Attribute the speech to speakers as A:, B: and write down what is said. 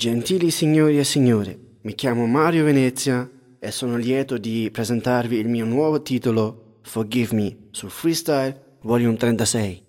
A: Gentili signori e signore, mi chiamo Mario Venezia e sono lieto di presentarvi il mio nuovo titolo Forgive Me su Freestyle Volume 36.